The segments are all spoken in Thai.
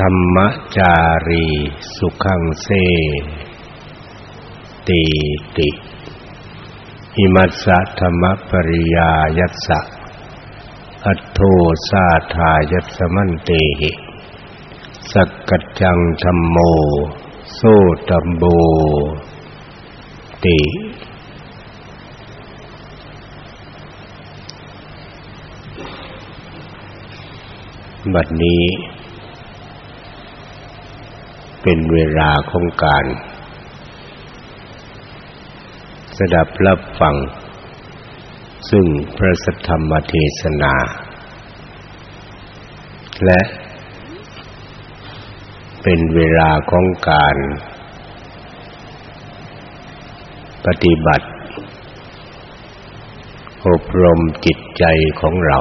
ธรรมจารีสุขังเสติติอิมัสสะธรรมปริยายัสสะอัตโทสาทายัสมันเตหิสักกัจจังธรรมโม โซตัมโบติ บัดนี้ เป็นเวลาของการ สดับรับฟัง ซึ่งพระสัทธรรมเทศนา และเป็นเวลาของการ ปฏิบัติอบรมจิตใจของเรา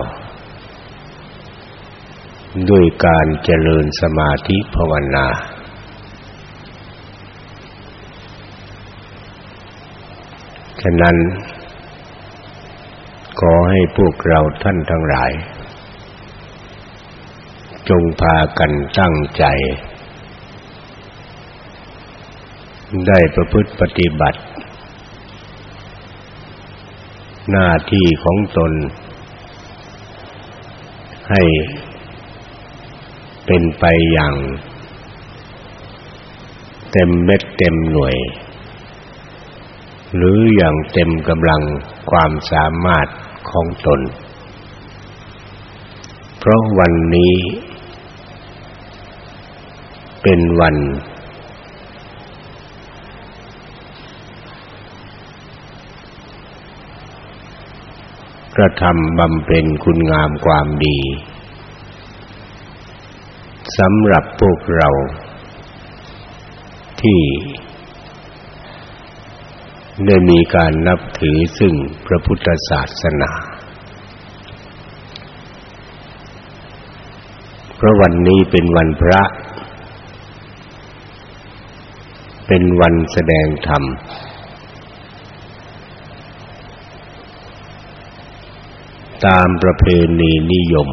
ด้วยการเจริญสมาธิภาวนา ฉะนั้น ขอให้พวกเราท่านทั้งหลาย จงพากันตั้งใจ ได้ประพฤติปฏิบัติ หน้าที่ของตน ให้เป็นไปอย่าง เต็มเม็ดเต็มหน่วย หรืออย่างเต็มกำลังความสามารถของตน เพราะวันนี้ เป็นวัน กระทำบำเพ็ญคุณงามความดีสำหรับพวกเราที่ ได้มีการนับถือซึ่งพระพุทธศาสนา เพราะวันนี้เป็นวันพระ เป็นวันแสดงธรรม ตามประเพณีนิยม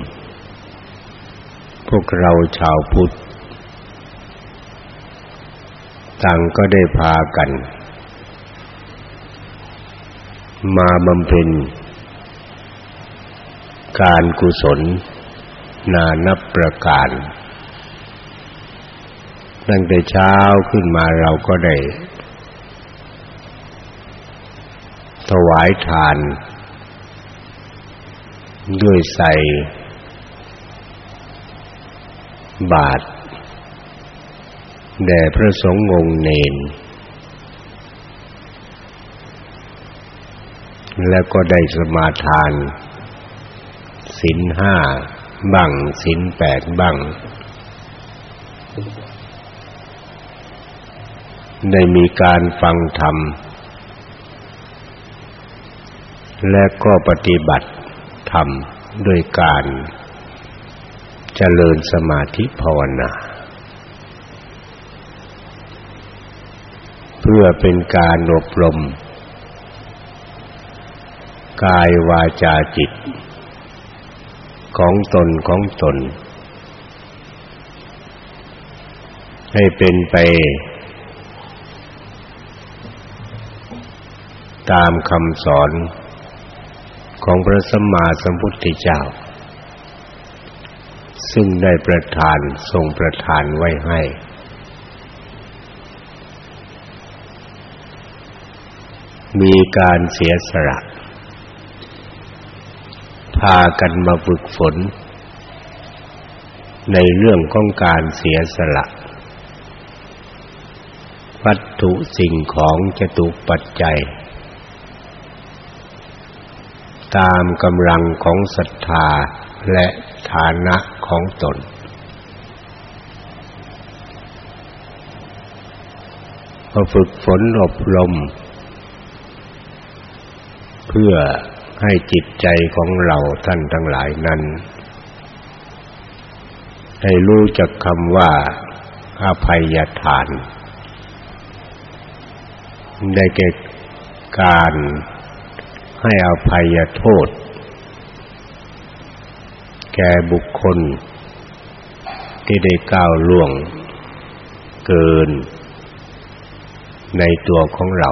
พวกเราชาวพุทธต่างก็ได้พากัน มาบำเพ็ญการกุศล นานับประการ ตั้งแต่เช้าขึ้นมาเราก็ได้ ถวายทาน ด้วยใส่บาทแด่พระสงฆ์องค์เนน แล้วก็ได้สมาทานศีลห้าบังศีลแปดบังได้มีการฟังธรรม และก็ปฏิบัติธรรมด้วยการเจริญสมาธิภาวนา เพื่อเป็นการอบรม กายวาจาจิต ของตนของตน ให้เป็นไป ตามคำสอนของพระสัมมาสัมพุทธเจ้า ซึ่งได้ประทานทรงประทานไว้ให้มีการเสียสละ พากันมาฝึกฝน ในเรื่องของการเสียสละ วัตถุสิ่งของจตุปัจจัย ตามกำลังของศรัทธาและฐานะของตนก็ฝึกฝนอบรม เพื่อ ให้จิตใจของเราท่านทั้งหลายนั้น ให้รู้จักคำว่าอภัยทาน ได้แก่การให้อภัยโทษ แก่บุคคล ที่ได้ก้าวล่วงเกิน ในตัวของเรา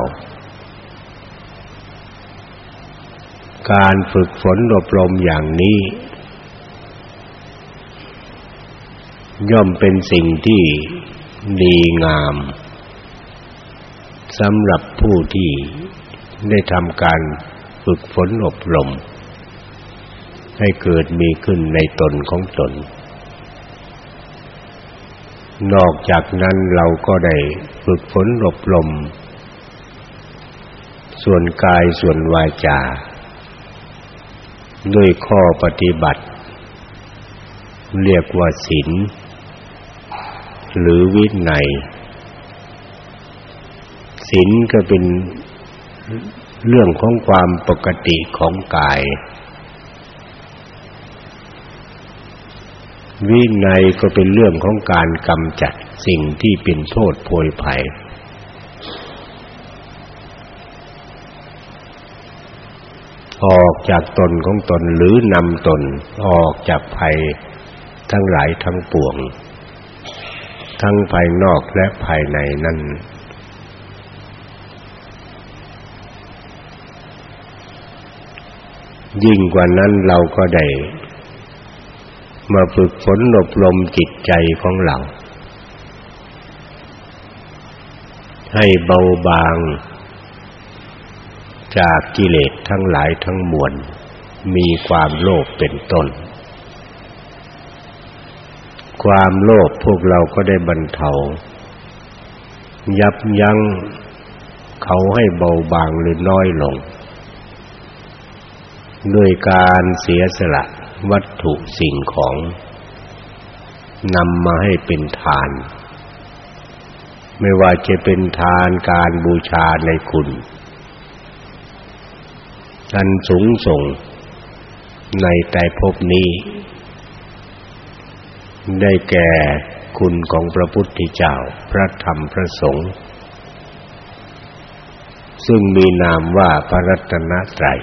การฝึกฝนอบรมอย่างนี้ ย่อมเป็นสิ่งที่ดีงามสำหรับผู้ที่ได้ทำการฝึกฝนอบรม ให้เกิดมีขึ้นในตนของตน นอกจากนั้นเราก็ได้ฝึกฝนอบรม ส่วนกายส่วนวาจา ด้วยข้อปฏิบัติ เรียกว่าศีลหรือวินัยศีลก็เป็นเรื่องของความปกติของกาย วินัยก็เป็นเรื่องของการกำจัดสิ่งที่เป็นโทษโพยภัย ออกจากตนของตนหรือนำตนออกจากภัยทั้งหลายทั้งปวง ทั้งภายนอกและภายในนั้นยิ่งกว่านั้นเราก็ได้มาฝึกฝนอบรมจิตใจของเรา ให้เบาบาง จากกิเลสทั้งหลายทั้งมวล มีความโลภเป็นต้น ความโลภพวกเราก็ได้บรรเทา ยับยั้งเขาให้เบาบางหรือน้อยลง ด้วยการเสียสละวัตถุสิ่งของนำมาให้เป็นทาน ไม่ว่าจะเป็นทานการบูชาในคุณ อันสูงส่งในแต่ภพนี้ ได้แก่คุณของพระพุทธเจ้าพระธรรมพระสงฆ์ซึ่งมีนามว่าพระรัตนตรัย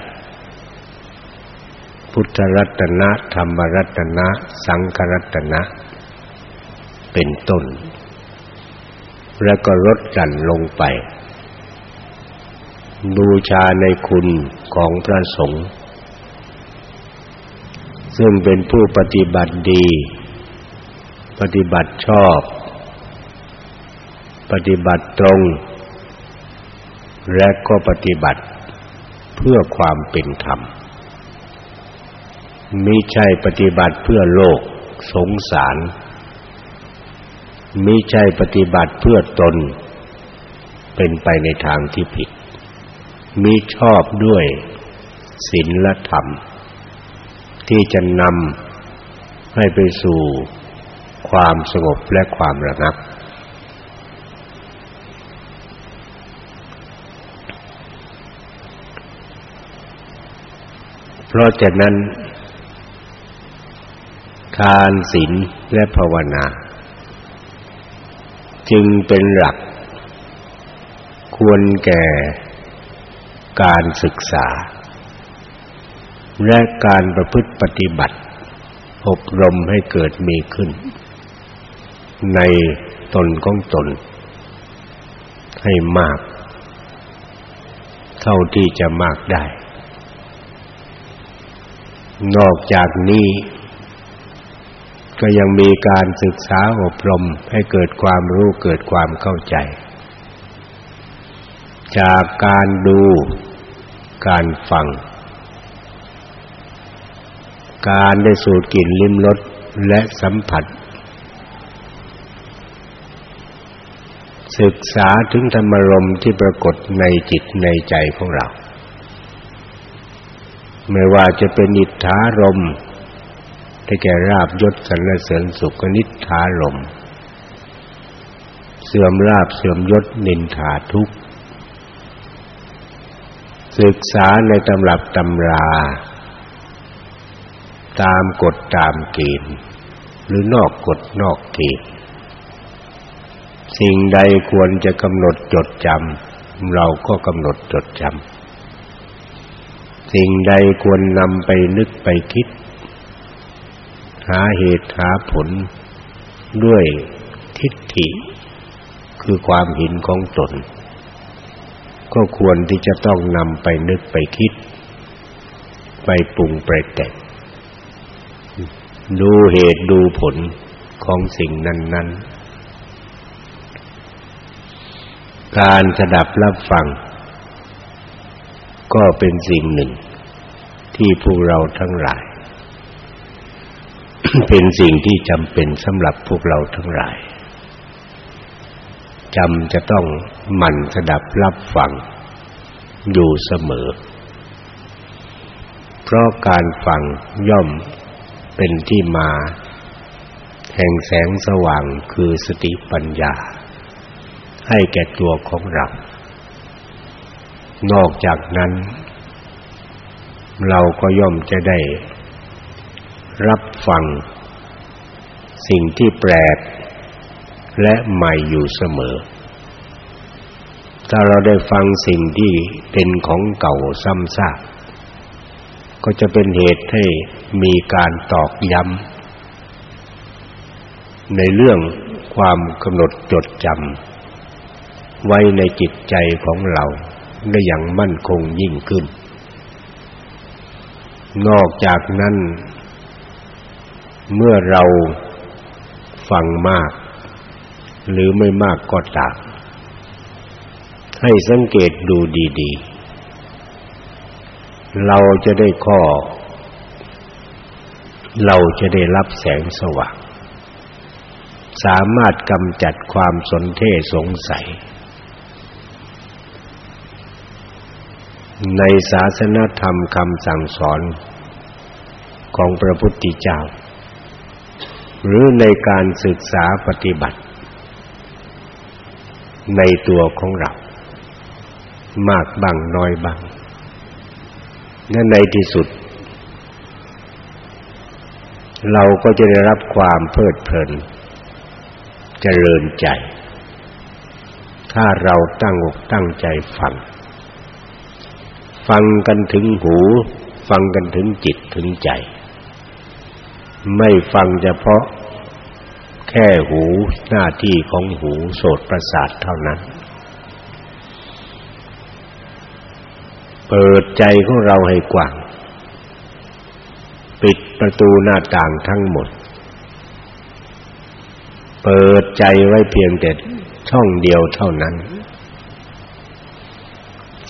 พุทธรัตนะธรรมรัตนะ สังฆรัตนะ เป็นต้น แล้วก็ลดจันลงไป บูชาในคุณของพระสงฆ์ซึ่งเป็นผู้ปฏิบัติดี ปฏิบัติชอบ ปฏิบัติตรง และก็ปฏิบัติเพื่อความเป็นธรรมมิใช่ปฏิบัติเพื่อโลกสงสารมิใช่ปฏิบัติเพื่อตน เป็นไปในทางที่ผิด มิชอบด้วยศีลธรรม ที่จะนำให้ไปสู่ความสงบและความระงับ เพราะฉะนั้นทานศีลและภาวนา จึงเป็นหลัก ควรแก่ การศึกษา และการประพฤติปฏิบัติ อบรมให้เกิดมีขึ้น ในตนของตน ให้มาก เท่าที่จะมากได้ นอกจากนี้ ก็ยังมีการศึกษาอบรมให้เกิดความรู้เกิดความเข้าใจจากการดู การฟัง การได้สูดกลิ่นลิ้มรสและสัมผัส ศึกษาถึงธรรมรมที่ปรากฏในจิตในใจของเรา ไม่ว่าจะเป็นอิทธารมได้แก่ราบยศสรรเสริญสุขนิทธารม เสื่อมลาบเสื่อมยศนินทาทุกข์ ศึกษาในตำรับตำรา ตามกฎตามเกณฑ์ หรือนอกกฎนอกเกณฑ์สิ่งใดควรจะกำหนดจดจำเราก็กำหนดจดจำสิ่งใดควรนำไปนึกไปคิด หาเหตุหาผลด้วยทิฏฐิ คือความเห็นของตน ก็ควรที่จะต้องนำไปนึกไปคิด ไปปรุงไปแต่งดูเหตุดูผลของสิ่งนั้น ๆ การสดับรับฟัง ก็เป็นสิ่งหนึ่ง ที่พวกเราทั้งหลาย เป็นสิ่งที่จำเป็นสำหรับพวกเราทั้งหลาย จำจะต้องหมั่นสดับรับฟังอยู่เสมอ เพราะการฟังย่อมเป็นที่มา แห่งแสงสว่างคือสติปัญญา ให้แก่ตัวของเรา นอกจากนั้น เราก็ย่อมจะได้ รับฟัง สิ่งที่แปลก และใหม่อยู่เสมอ ถ้าเราได้ฟังสิ่งที่เป็นของเก่าซ้ำซากก็จะเป็นเหตุให้มีการตอกย้ำในเรื่องความกำหนดจดจำไว้ในจิตใจของเราได้อย่างมั่นคงยิ่งขึ้น นอกจากนั้น เมื่อเราฟังมาก หรือไม่มากก็ตามให้สังเกตดูดีๆ เราจะได้ข้อ เราจะได้รับแสงสว่าง สามารถกำจัดความสนเท่สงสัย ในศาสนธรรมคำสั่งสอนของพระพุทธเจ้า หรือในการศึกษาปฏิบัติ ในตัวของเรา มากบ้างน้อยบ้างและในที่สุด เราก็จะได้รับความเพลิดเพลินเจริญใจ ถ้าเราตั้งอกตั้งใจฟัง ฟังกันถึงหู ฟังกันถึงจิตถึงใจ ไม่ฟังเฉพาะ ค่หูหน้าที่ของหูโสตประสาทเท่านั้น เปิดใจของเราให้กว้าง ปิดประตูหน้าต่างทั้งหมด เปิดใจไว้เพียงแต่ช่องเดียวเท่านั้น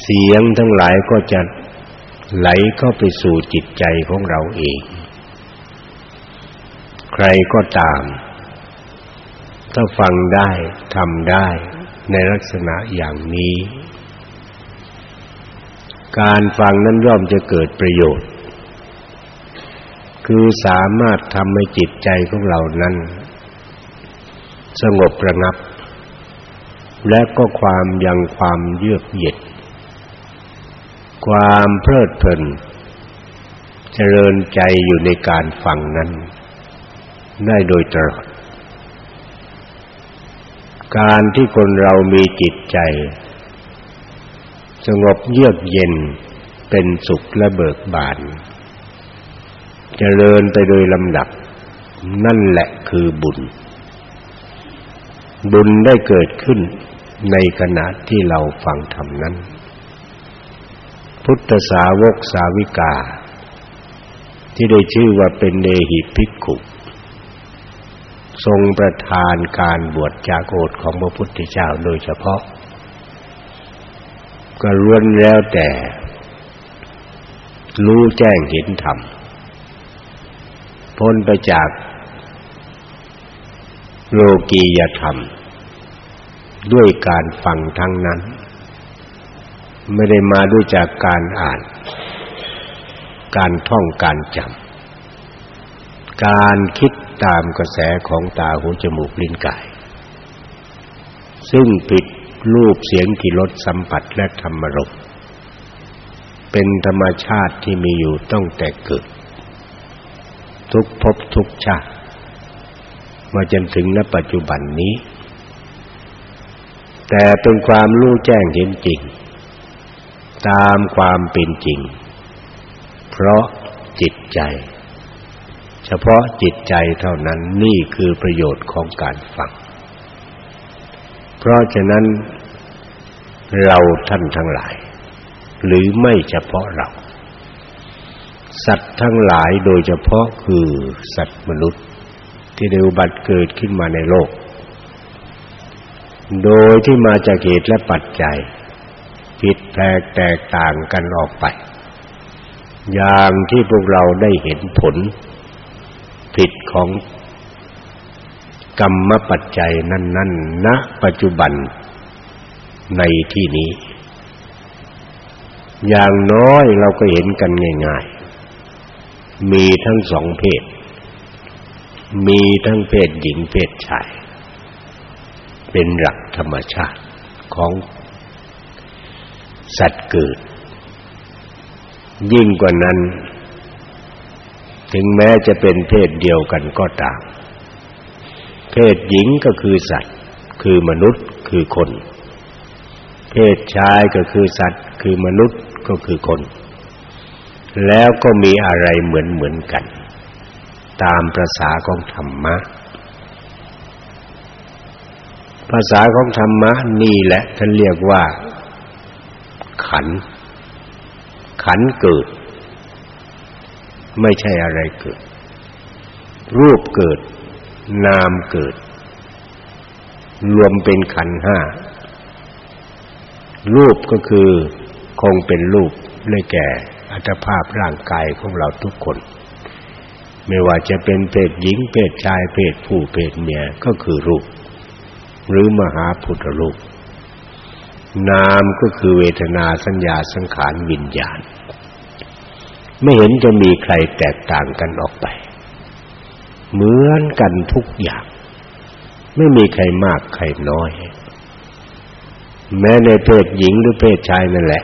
เสียงทั้งหลายก็จะไหลเข้าไปสู่จิตใจของเราเอง ใครก็ตาม ถ้าฟังได้ทำได้ในลักษณะอย่างนี้ การฟังนั้นย่อมจะเกิดประโยชน์ คือสามารถทำให้จิตใจของเรานั้น สงบระงับ และก็ความยังความเยือกเย็นความเพลิดเพลิน เจริญใจอยู่ในการฟังนั้น ได้โดยตลอด การที่คนเรามีจิตใจ สงบเยือกเย็นเป็นสุขและเบิกบานเจริญไปโดยลำดับ นั่นแหละคือบุญ บุญได้เกิดขึ้นในขณะที่เราฟังธรรมนั้น พุทธสาวกสาวิกา ที่ได้ชื่อว่าเป็นเนหิภิกขุ ทรงประทานการบวชจากโอษของพระพุทธเจ้าโดยเฉพาะ ก็ล้วนแล้วแต่ รู้แจ้งเห็นธรรม พ้นไปจากโลกียธรรม ด้วยการฟังทั้งนั้น ไม่ได้มาด้วยจากการอ่าน การท่องการจำการคิด ตามกระแสของตาหูจมูกลิ้นกาย ซึ่งผิดรูปเสียงกิรสสัมผัสและธรรมรมเป็นธรรมชาติที่มีอยู่ตั้งแต่เกิด ทุกภพทุกชาติมาจนถึงณปัจจุบันนี้ แต่เป็นความรู้แจ้งเห็นจริง ตามความเป็นจริง เพราะจิตใจ เฉพาะจิตใจเท่านั้นนี่คือประโยชน์ของการฟัง เพราะฉะนั้นเราท่านทั้งหลาย หรือไม่เฉพาะเรา สัตว์ทั้งหลายโดยเฉพาะคือสัตว์มนุษย์ ที่ได้อุบัติเกิดขึ้นมาในโลก โดยที่มาจากเหตุและปัจจัยผิดแปลกแตกต่างกันออกไป อย่างที่พวกเราได้เห็นผล ผิดของกรรมปัจจัยนั้น ๆ ณ ปัจจุบันในที่นี้ อย่างน้อยเราก็เห็นกันง่าย ๆ มีทั้งสองเพศ มีทั้งเพศหญิงเพศชาย เป็นหลักธรรมชาติของสัตว์เกิด ยิ่งกว่านั้น ถึงแม้จะเป็นเพศเดียวกันก็ตาม เพศหญิงก็คือสัตว์ คือมนุษย์คือคน เพศชายก็คือสัตว์ คือมนุษย์ก็คือคน แล้วก็มีอะไรเหมือนเหมือนกัน ตามภาษาของธรรมะภาษาของธรรมะนี่แหละท่านเรียกว่า ขัน ขันเกิด ไม่ใช่อะไรเกิด รูปเกิด นามเกิด รวมเป็นขันห้ารูปก็คือคงเป็นรูปเลยแก่อัตภาพร่างกายของเราทุกคน ไม่ว่าจะเป็นเพศหญิงเพศชายเพศผู้เพศเมียก็คือรูป หรือมหาพุทธรูป นามก็คือเวทนาสัญญาสังขารวิญญาณ ไม่เห็นจะมีใครแตกต่างกันออกไป เหมือนกันทุกอย่าง ไม่มีใครมากใครน้อย แม้ในเพศหญิงหรือเพศชายนั่นแหละ